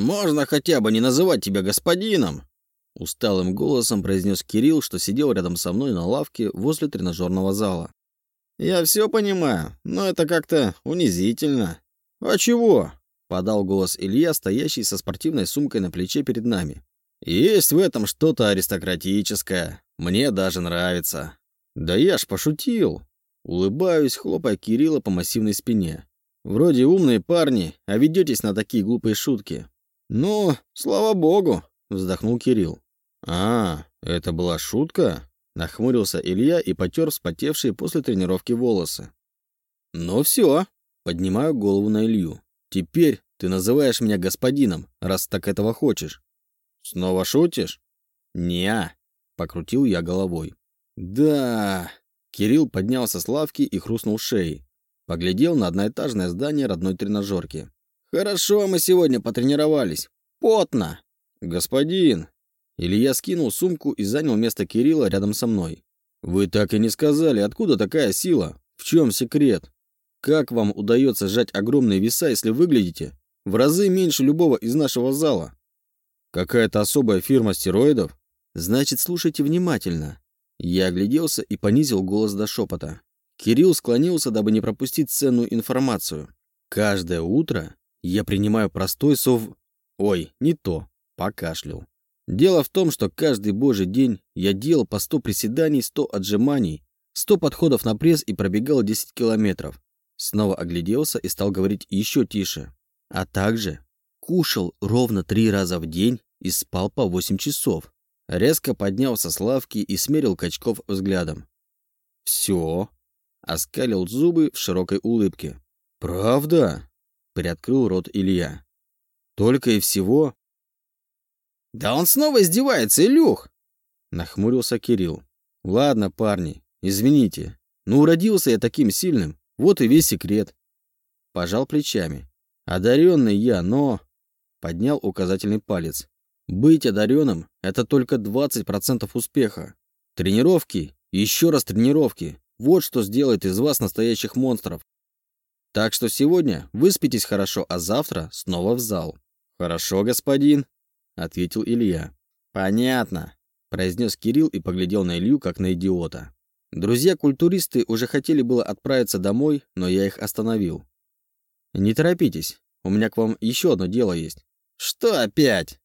Можно хотя бы не называть тебя господином?» Усталым голосом произнес Кирилл, что сидел рядом со мной на лавке возле тренажерного зала. «Я все понимаю, но это как-то унизительно». «А чего?» — подал голос Илья, стоящий со спортивной сумкой на плече перед нами. «Есть в этом что-то аристократическое. Мне даже нравится». «Да я ж пошутил!» Улыбаюсь, хлопая Кирилла по массивной спине. «Вроде умные парни, а ведетесь на такие глупые шутки». «Ну, слава богу!» — вздохнул Кирилл. «А, это была шутка?» — нахмурился Илья и потер вспотевшие после тренировки волосы. «Ну все!» — поднимаю голову на Илью. «Теперь ты называешь меня господином, раз так этого хочешь». «Снова шутишь?» «Не-а», покрутил я головой. «Да...» Кирилл поднялся с лавки и хрустнул шеей. Поглядел на одноэтажное здание родной тренажерки. «Хорошо мы сегодня потренировались. Потно!» «Господин!» Илья скинул сумку и занял место Кирилла рядом со мной. «Вы так и не сказали, откуда такая сила? В чем секрет? Как вам удается сжать огромные веса, если выглядите в разы меньше любого из нашего зала? Какая-то особая фирма стероидов? Значит, слушайте внимательно. Я огляделся и понизил голос до шепота. Кирилл склонился, дабы не пропустить ценную информацию. Каждое утро я принимаю простой сов... Ой, не то. Покашлял. Дело в том, что каждый божий день я делал по 100 приседаний, 100 отжиманий, 100 подходов на пресс и пробегал 10 километров. Снова огляделся и стал говорить еще тише. А также кушал ровно три раза в день и спал по 8 часов. Резко поднялся с лавки и смерил Качков взглядом. «Все?» — оскалил зубы в широкой улыбке. «Правда?» — приоткрыл рот Илья. «Только и всего?» «Да он снова издевается, Илюх!» — нахмурился Кирилл. «Ладно, парни, извините. Но уродился я таким сильным, вот и весь секрет». Пожал плечами. «Одаренный я, но...» Поднял указательный палец. Быть одаренным – это только 20% успеха. Тренировки, еще раз тренировки – вот что сделает из вас настоящих монстров. Так что сегодня выспитесь хорошо, а завтра снова в зал. «Хорошо, господин», — ответил Илья. «Понятно», — произнес Кирилл и поглядел на Илью, как на идиота. Друзья-культуристы уже хотели было отправиться домой, но я их остановил. «Не торопитесь, у меня к вам еще одно дело есть». «Что опять?»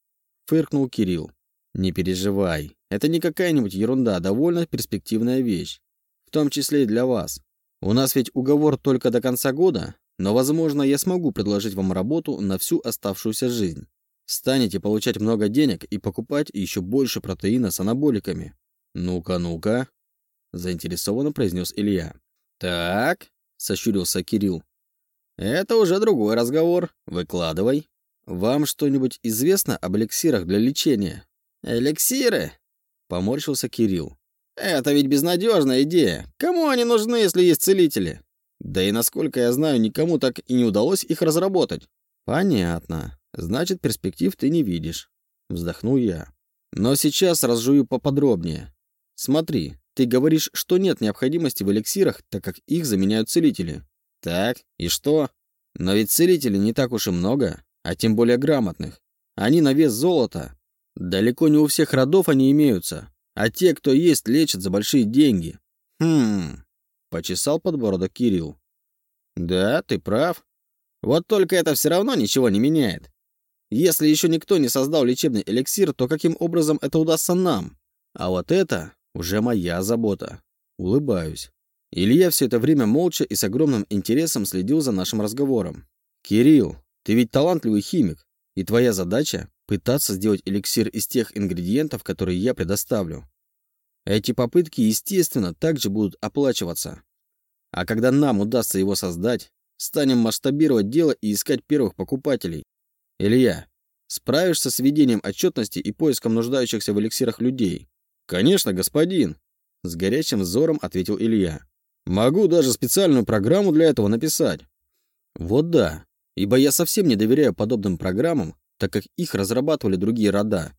Фыркнул Кирилл. «Не переживай. Это не какая-нибудь ерунда, довольно перспективная вещь. В том числе и для вас. У нас ведь уговор только до конца года, но, возможно, я смогу предложить вам работу на всю оставшуюся жизнь. Станете получать много денег и покупать еще больше протеина с анаболиками. Ну-ка, ну-ка», — заинтересованно произнес Илья. «Так», — сощурился Кирилл. «Это уже другой разговор. Выкладывай». «Вам что-нибудь известно об эликсирах для лечения?» «Эликсиры?» — поморщился Кирилл. «Это ведь безнадежная идея. Кому они нужны, если есть целители?» «Да и насколько я знаю, никому так и не удалось их разработать». «Понятно. Значит, перспектив ты не видишь», — вздохнул я. «Но сейчас разжую поподробнее. Смотри, ты говоришь, что нет необходимости в эликсирах, так как их заменяют целители. Так, и что? Но ведь целителей не так уж и много а тем более грамотных. Они на вес золота. Далеко не у всех родов они имеются, а те, кто есть, лечат за большие деньги. Хм, почесал подбородок Кирилл. Да, ты прав. Вот только это все равно ничего не меняет. Если еще никто не создал лечебный эликсир, то каким образом это удастся нам? А вот это уже моя забота. Улыбаюсь. Илья все это время молча и с огромным интересом следил за нашим разговором. «Кирилл, ты ведь талантливый химик, и твоя задача — пытаться сделать эликсир из тех ингредиентов, которые я предоставлю. Эти попытки, естественно, также будут оплачиваться. А когда нам удастся его создать, станем масштабировать дело и искать первых покупателей. Илья, справишься с ведением отчетности и поиском нуждающихся в эликсирах людей? Конечно, господин, с горячим взором ответил Илья. Могу даже специальную программу для этого написать. Вот да, ибо я совсем не доверяю подобным программам, так как их разрабатывали другие рода.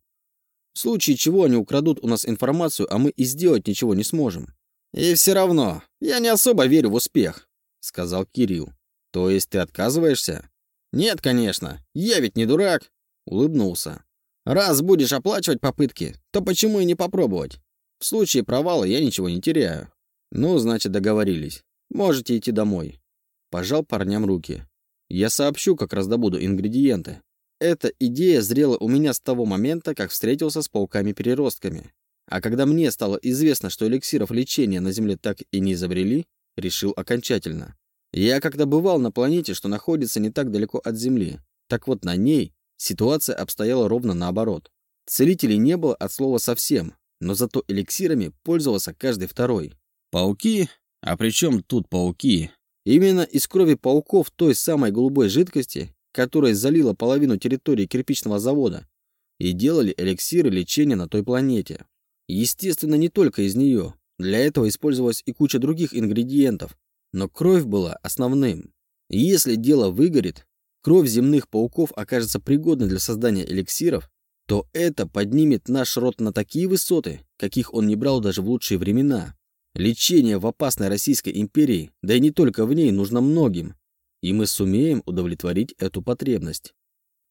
В случае чего они украдут у нас информацию, а мы и сделать ничего не сможем. «И все равно, я не особо верю в успех», — сказал Кирилл. «То есть ты отказываешься?» «Нет, конечно, я ведь не дурак. улыбнулся. «Раз будешь оплачивать попытки, то почему и не попробовать? В случае провала я ничего не теряю». «Ну, значит, договорились. Можете идти домой». Пожал парням руки. «Я сообщу, как раздобуду ингредиенты. Эта идея зрела у меня с того момента, как встретился с пауками-переростками. А когда мне стало известно, что эликсиров лечения на Земле так и не изобрели, решил окончательно. Я когда бывал на планете, что находится не так далеко от Земли. Так вот, на ней ситуация обстояла ровно наоборот. Целителей не было от слова совсем, но зато эликсирами пользовался каждый второй. Пауки? А при чем тут пауки? Именно из крови пауков той самой голубой жидкости, которая залила половину территории кирпичного завода, и делали эликсиры лечения на той планете. Естественно, не только из нее. Для этого использовалась и куча других ингредиентов. Но кровь была основным. Если дело выгорит, кровь земных пауков окажется пригодной для создания эликсиров, то это поднимет наш род на такие высоты, каких он не брал даже в лучшие времена. Лечение в опасной Российской империи, да и не только в ней, нужно многим. И мы сумеем удовлетворить эту потребность.